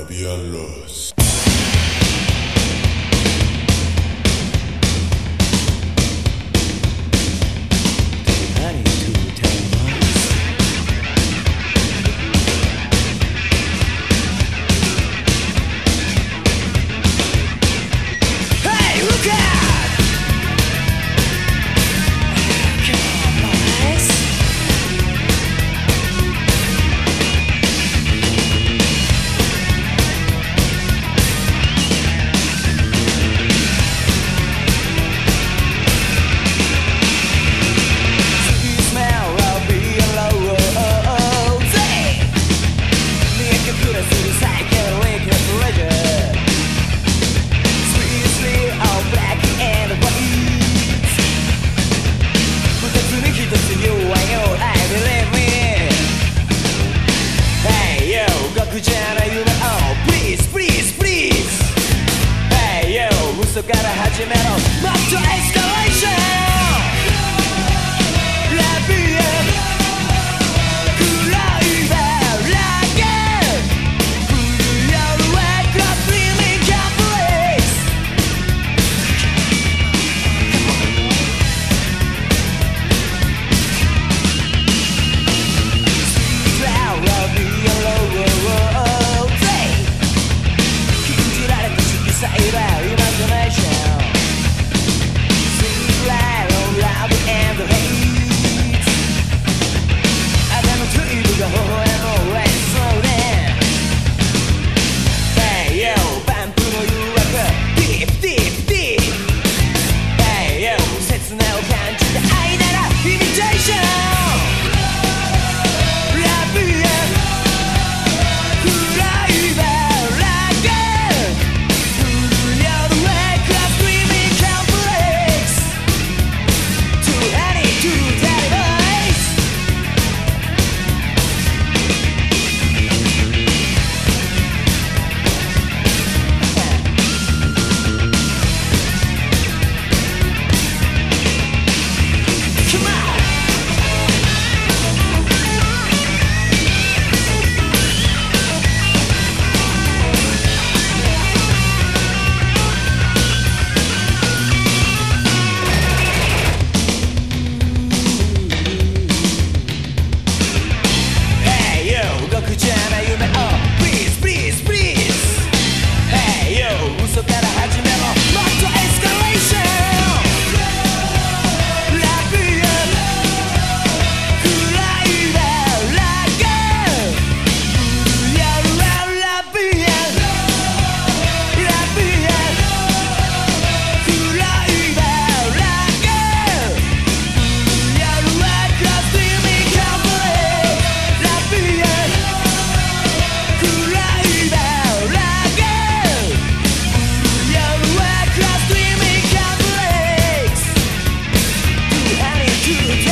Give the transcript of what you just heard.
había luz. くじゃない夢を Please please please Hey yo 嘘から始めろもっと愛 to